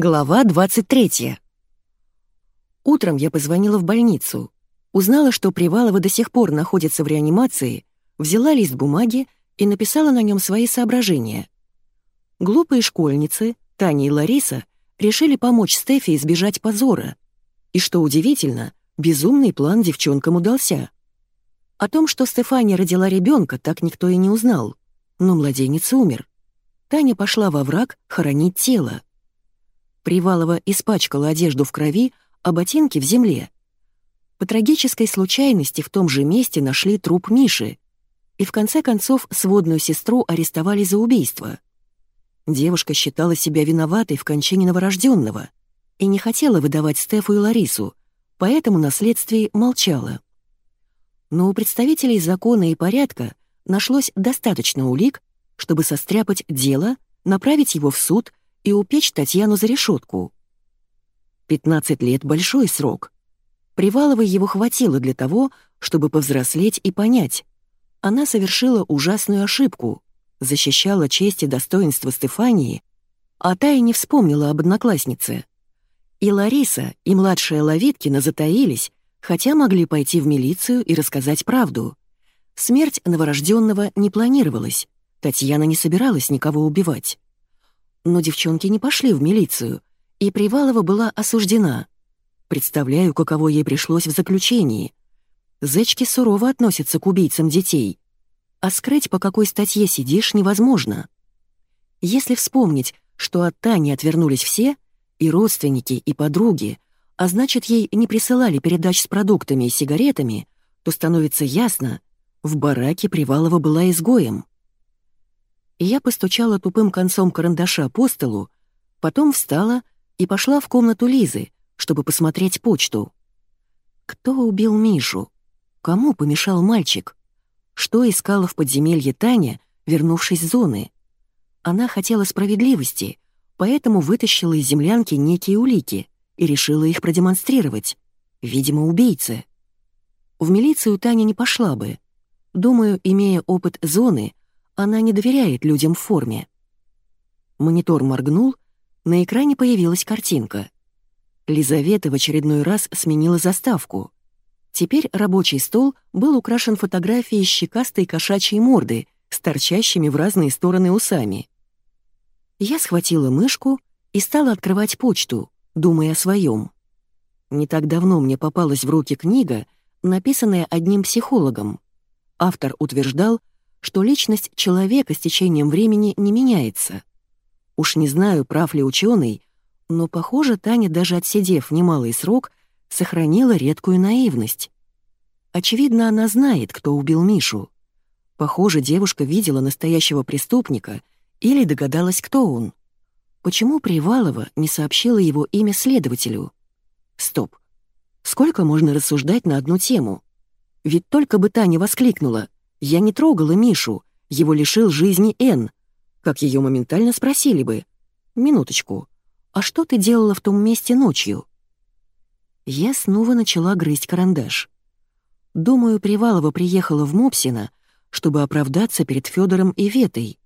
Глава 23. Утром я позвонила в больницу. Узнала, что Привалова до сих пор находится в реанимации, взяла лист бумаги и написала на нем свои соображения. Глупые школьницы, Таня и Лариса, решили помочь Стефе избежать позора. И что удивительно, безумный план девчонкам удался. О том, что Стефания родила ребенка, так никто и не узнал. Но младенец умер. Таня пошла во враг хоронить тело. Привалова испачкала одежду в крови, а ботинки в земле. По трагической случайности в том же месте нашли труп Миши, и в конце концов сводную сестру арестовали за убийство. Девушка считала себя виноватой в кончине новорожденного и не хотела выдавать Стефу и Ларису, поэтому на следствии молчала. Но у представителей закона и порядка нашлось достаточно улик, чтобы состряпать дело, направить его в суд и упечь Татьяну за решетку. 15 лет — большой срок. Приваловой его хватило для того, чтобы повзрослеть и понять. Она совершила ужасную ошибку, защищала честь и достоинство Стефании, а та и не вспомнила об однокласснице. И Лариса, и младшая Лавиткина затаились, хотя могли пойти в милицию и рассказать правду. Смерть новорожденного не планировалась, Татьяна не собиралась никого убивать. Но девчонки не пошли в милицию, и Привалова была осуждена. Представляю, каково ей пришлось в заключении. Зечки сурово относятся к убийцам детей. А скрыть, по какой статье сидишь, невозможно. Если вспомнить, что от Тани отвернулись все, и родственники, и подруги, а значит, ей не присылали передач с продуктами и сигаретами, то становится ясно, в бараке Привалова была изгоем я постучала тупым концом карандаша по столу, потом встала и пошла в комнату Лизы, чтобы посмотреть почту. Кто убил Мишу? Кому помешал мальчик? Что искала в подземелье Таня, вернувшись с зоны? Она хотела справедливости, поэтому вытащила из землянки некие улики и решила их продемонстрировать. Видимо, убийцы. В милицию Таня не пошла бы. Думаю, имея опыт зоны, она не доверяет людям в форме. Монитор моргнул, на экране появилась картинка. Лизавета в очередной раз сменила заставку. Теперь рабочий стол был украшен фотографией щекастой кошачьей морды с торчащими в разные стороны усами. Я схватила мышку и стала открывать почту, думая о своем. Не так давно мне попалась в руки книга, написанная одним психологом. Автор утверждал, что личность человека с течением времени не меняется. Уж не знаю, прав ли ученый, но, похоже, Таня, даже отсидев немалый срок, сохранила редкую наивность. Очевидно, она знает, кто убил Мишу. Похоже, девушка видела настоящего преступника или догадалась, кто он. Почему Привалова не сообщила его имя следователю? Стоп. Сколько можно рассуждать на одну тему? Ведь только бы Таня воскликнула я не трогала Мишу, его лишил жизни Н. Как ее моментально спросили бы. Минуточку, а что ты делала в том месте ночью? Я снова начала грызть карандаш. Думаю, Привалова приехала в Мопсино, чтобы оправдаться перед Федором и Ветой,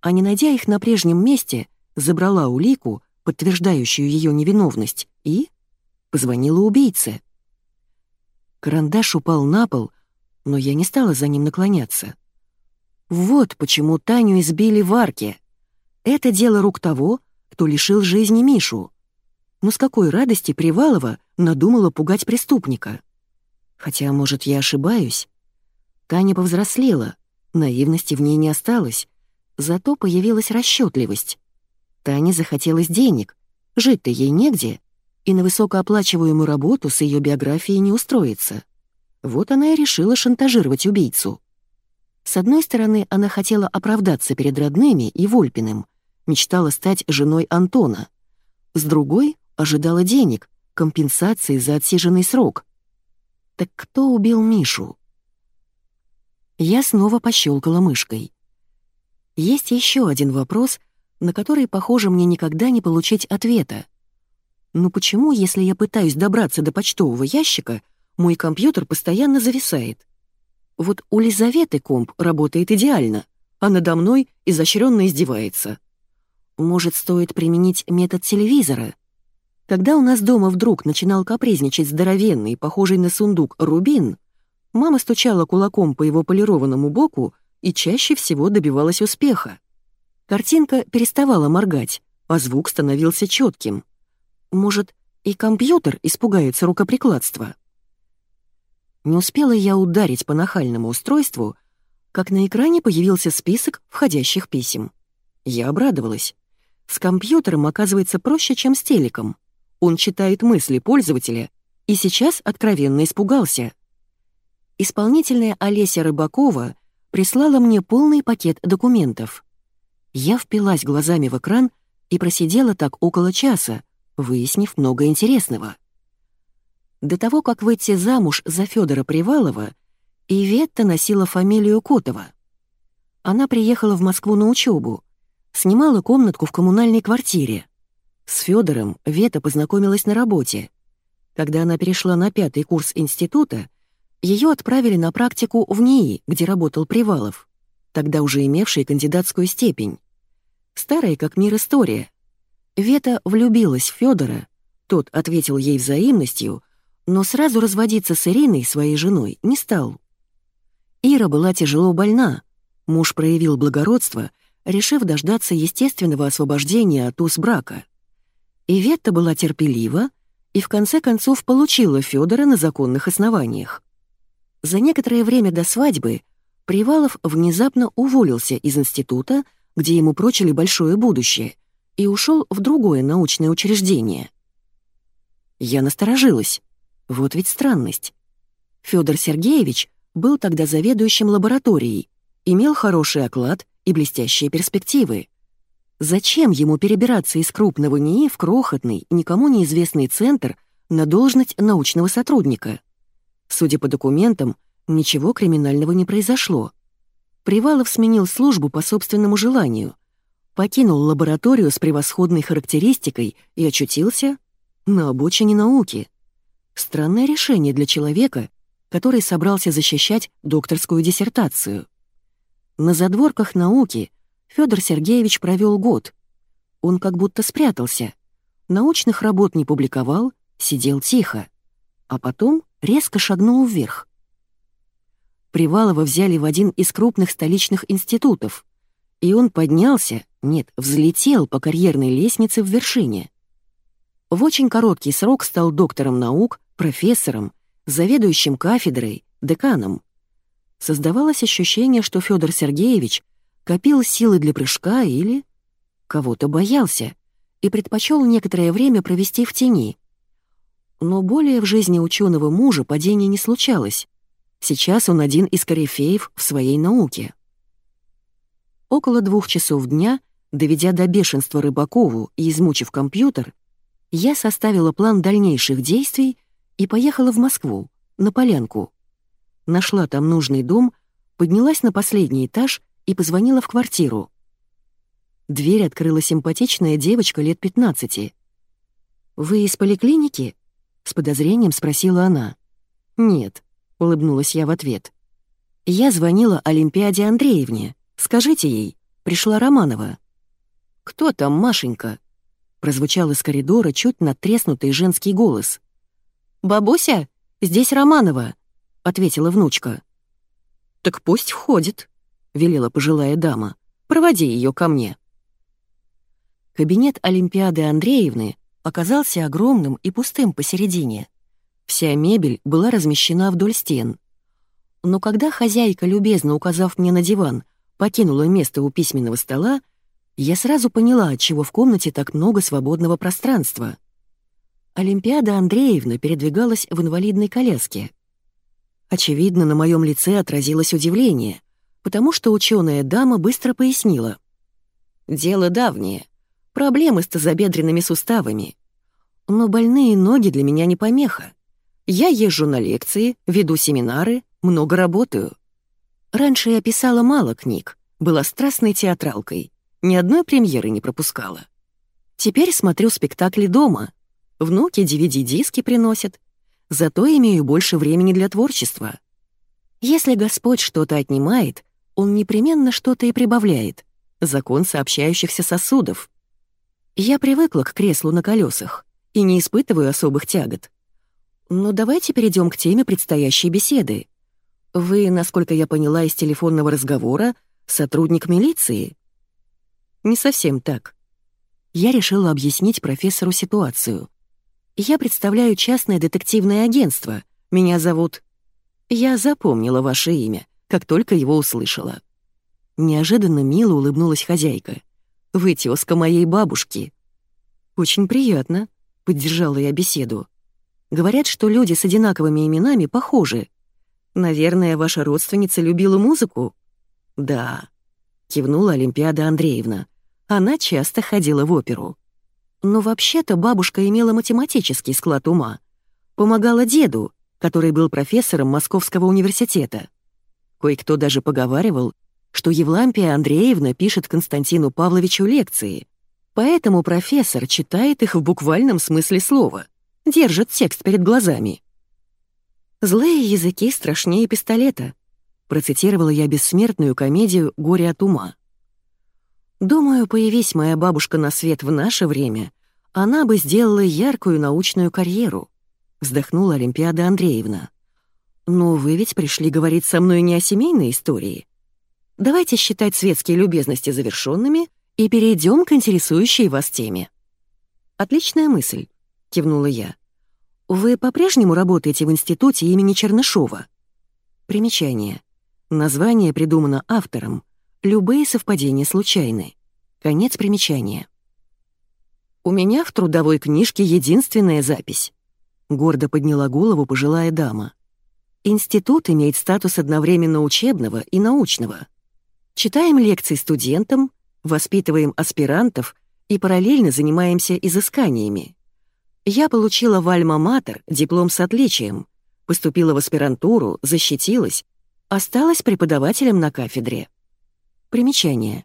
а не найдя их на прежнем месте, забрала улику, подтверждающую ее невиновность, и позвонила убийце. Карандаш упал на пол, но я не стала за ним наклоняться. Вот почему Таню избили в арке. Это дело рук того, кто лишил жизни Мишу. Но с какой радости Привалова надумала пугать преступника? Хотя, может, я ошибаюсь? Таня повзрослела, наивности в ней не осталось, зато появилась расчетливость. Тане захотелось денег, жить-то ей негде, и на высокооплачиваемую работу с ее биографией не устроиться. Вот она и решила шантажировать убийцу. С одной стороны, она хотела оправдаться перед родными и Вольпиным, мечтала стать женой Антона. С другой — ожидала денег, компенсации за отсиженный срок. Так кто убил Мишу? Я снова пощелкала мышкой. Есть еще один вопрос, на который, похоже, мне никогда не получить ответа. Но почему, если я пытаюсь добраться до почтового ящика, мой компьютер постоянно зависает. Вот у Лизаветы комп работает идеально, а надо мной изощренно издевается. Может, стоит применить метод телевизора? Когда у нас дома вдруг начинал капризничать здоровенный, похожий на сундук, рубин, мама стучала кулаком по его полированному боку и чаще всего добивалась успеха. Картинка переставала моргать, а звук становился четким. Может, и компьютер испугается рукоприкладства? Не успела я ударить по нахальному устройству, как на экране появился список входящих писем. Я обрадовалась. С компьютером оказывается проще, чем с телеком. Он читает мысли пользователя и сейчас откровенно испугался. Исполнительная Олеся Рыбакова прислала мне полный пакет документов. Я впилась глазами в экран и просидела так около часа, выяснив много интересного. До того, как выйти замуж за Федора Привалова, Иветта носила фамилию Котова. Она приехала в Москву на учебу, снимала комнатку в коммунальной квартире. С Федором Вета познакомилась на работе. Когда она перешла на пятый курс института, ее отправили на практику в НИИ, где работал Привалов, тогда уже имевший кандидатскую степень. Старая как мир история. Вета влюбилась в Федора, тот ответил ей взаимностью, но сразу разводиться с Ириной, своей женой, не стал. Ира была тяжело больна, муж проявил благородство, решив дождаться естественного освобождения от уз брака. Иветта была терпелива и в конце концов получила Федора на законных основаниях. За некоторое время до свадьбы Привалов внезапно уволился из института, где ему прочили большое будущее, и ушел в другое научное учреждение. Я насторожилась. Вот ведь странность. Федор Сергеевич был тогда заведующим лабораторией, имел хороший оклад и блестящие перспективы. Зачем ему перебираться из крупного НИИ в крохотный, никому неизвестный центр на должность научного сотрудника? Судя по документам, ничего криминального не произошло. Привалов сменил службу по собственному желанию, покинул лабораторию с превосходной характеристикой и очутился на обочине науки. Странное решение для человека, который собрался защищать докторскую диссертацию. На задворках науки Федор Сергеевич провел год. Он как будто спрятался. Научных работ не публиковал, сидел тихо. А потом резко шагнул вверх. Привалова взяли в один из крупных столичных институтов, и он поднялся, нет, взлетел по карьерной лестнице в вершине. В очень короткий срок стал доктором наук, профессором, заведующим кафедрой, деканом. Создавалось ощущение, что Федор Сергеевич копил силы для прыжка или кого-то боялся и предпочел некоторое время провести в тени. Но более в жизни ученого мужа падения не случалось, Сейчас он один из корифеев в своей науке. Около двух часов дня, доведя до бешенства Рыбакову и измучив компьютер, я составила план дальнейших действий и поехала в Москву, на полянку. Нашла там нужный дом, поднялась на последний этаж и позвонила в квартиру. Дверь открыла симпатичная девочка лет 15. «Вы из поликлиники?» — с подозрением спросила она. «Нет, — улыбнулась я в ответ. «Я звонила Олимпиаде Андреевне. Скажите ей, пришла Романова». «Кто там, Машенька?» — прозвучал из коридора чуть надтреснутый женский голос. «Бабуся, здесь Романова», — ответила внучка. «Так пусть входит», — велела пожилая дама. «Проводи ее ко мне». Кабинет Олимпиады Андреевны оказался огромным и пустым посередине. Вся мебель была размещена вдоль стен. Но когда хозяйка, любезно указав мне на диван, покинула место у письменного стола, я сразу поняла, отчего в комнате так много свободного пространства. Олимпиада Андреевна передвигалась в инвалидной коляске. Очевидно, на моем лице отразилось удивление, потому что ученая дама быстро пояснила. «Дело давнее. Проблемы с тазобедренными суставами. Но больные ноги для меня не помеха. Я езжу на лекции, веду семинары, много работаю. Раньше я писала мало книг, была страстной театралкой, ни одной премьеры не пропускала. Теперь смотрю спектакли дома. Внуки DVD-диски приносят. Зато имею больше времени для творчества. Если Господь что-то отнимает, Он непременно что-то и прибавляет. Закон сообщающихся сосудов. Я привыкла к креслу на колесах и не испытываю особых тягот. Но давайте перейдем к теме предстоящей беседы. Вы, насколько я поняла из телефонного разговора, сотрудник милиции? Не совсем так. Я решила объяснить профессору ситуацию. Я представляю частное детективное агентство. Меня зовут... Я запомнила ваше имя, как только его услышала. Неожиданно мило улыбнулась хозяйка. «Вы тёзка моей бабушки». «Очень приятно», — поддержала я беседу. «Говорят, что люди с одинаковыми именами похожи. Наверное, ваша родственница любила музыку?» «Да», — кивнула Олимпиада Андреевна. «Она часто ходила в оперу». Но вообще-то бабушка имела математический склад ума. Помогала деду, который был профессором Московского университета. Кое-кто даже поговаривал, что Евлампия Андреевна пишет Константину Павловичу лекции, поэтому профессор читает их в буквальном смысле слова, держит текст перед глазами. «Злые языки страшнее пистолета», процитировала я бессмертную комедию «Горе от ума». Думаю, появись моя бабушка на свет в наше время, она бы сделала яркую научную карьеру, вздохнула Олимпиада Андреевна. Но вы ведь пришли говорить со мной не о семейной истории. Давайте считать светские любезности завершенными и перейдем к интересующей вас теме». «Отличная мысль», — кивнула я. «Вы по-прежнему работаете в институте имени Чернышова?» Примечание. Название придумано автором. Любые совпадения случайны. Конец примечания. «У меня в трудовой книжке единственная запись», — гордо подняла голову пожилая дама. «Институт имеет статус одновременно учебного и научного. Читаем лекции студентам, воспитываем аспирантов и параллельно занимаемся изысканиями. Я получила в Альма-Матер диплом с отличием, поступила в аспирантуру, защитилась, осталась преподавателем на кафедре. Примечание.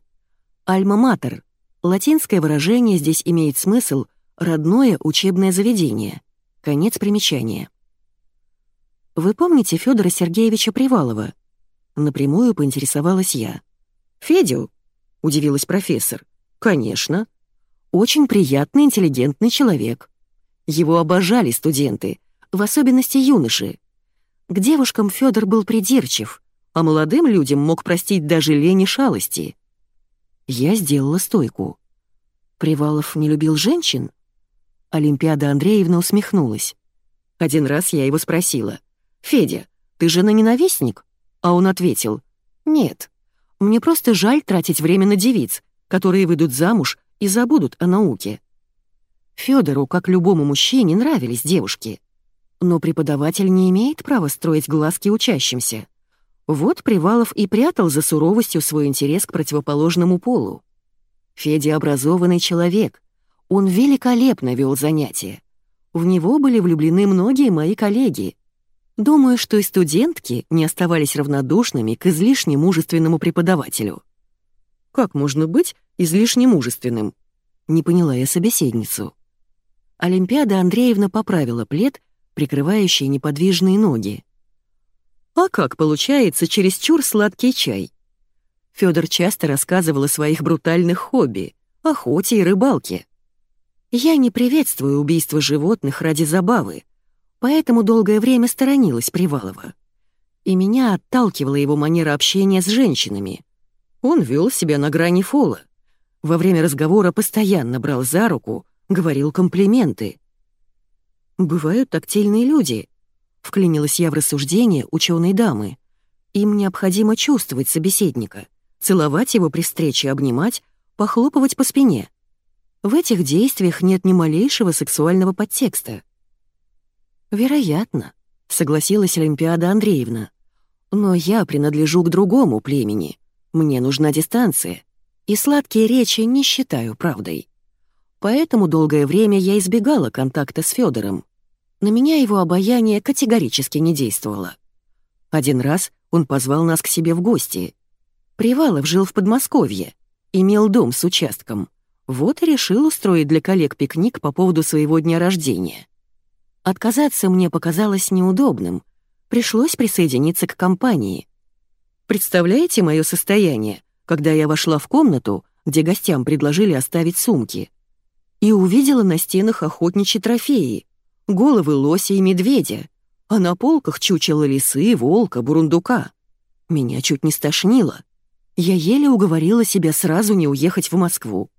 Альма-Матер. Латинское выражение здесь имеет смысл «родное учебное заведение». Конец примечания. «Вы помните Федора Сергеевича Привалова?» Напрямую поинтересовалась я. «Федю?» — удивилась профессор. «Конечно. Очень приятный, интеллигентный человек. Его обожали студенты, в особенности юноши. К девушкам Федор был придирчив, а молодым людям мог простить даже лень и шалости. Я сделала стойку. Привалов не любил женщин? Олимпиада Андреевна усмехнулась. Один раз я его спросила. «Федя, ты же на ненавистник?» А он ответил. «Нет, мне просто жаль тратить время на девиц, которые выйдут замуж и забудут о науке. Федору, как любому мужчине, нравились девушки. Но преподаватель не имеет права строить глазки учащимся. Вот Привалов и прятал за суровостью свой интерес к противоположному полу. Федя образованный человек. Он великолепно вел занятия. В него были влюблены многие мои коллеги, Думаю, что и студентки не оставались равнодушными к излишне мужественному преподавателю. «Как можно быть излишне мужественным?» — не поняла я собеседницу. Олимпиада Андреевна поправила плед, прикрывающий неподвижные ноги. «А как получается чересчур сладкий чай?» Фёдор часто рассказывал о своих брутальных хобби — охоте и рыбалке. «Я не приветствую убийство животных ради забавы», поэтому долгое время сторонилась Привалова. И меня отталкивала его манера общения с женщинами. Он вел себя на грани фола. Во время разговора постоянно брал за руку, говорил комплименты. «Бывают тактильные люди», — вклинилась я в рассуждение ученой дамы. «Им необходимо чувствовать собеседника, целовать его при встрече, обнимать, похлопывать по спине. В этих действиях нет ни малейшего сексуального подтекста. «Вероятно», — согласилась Олимпиада Андреевна. «Но я принадлежу к другому племени. Мне нужна дистанция, и сладкие речи не считаю правдой. Поэтому долгое время я избегала контакта с Федором. На меня его обаяние категорически не действовало. Один раз он позвал нас к себе в гости. Привалов жил в Подмосковье, имел дом с участком. Вот и решил устроить для коллег пикник по поводу своего дня рождения. Отказаться мне показалось неудобным. Пришлось присоединиться к компании. Представляете мое состояние, когда я вошла в комнату, где гостям предложили оставить сумки? и увидела на стенах охотничьи трофеи, головы лося и медведя, а на полках чучело лисы, волка, бурундука. Меня чуть не стошнило. Я еле уговорила себя сразу не уехать в Москву.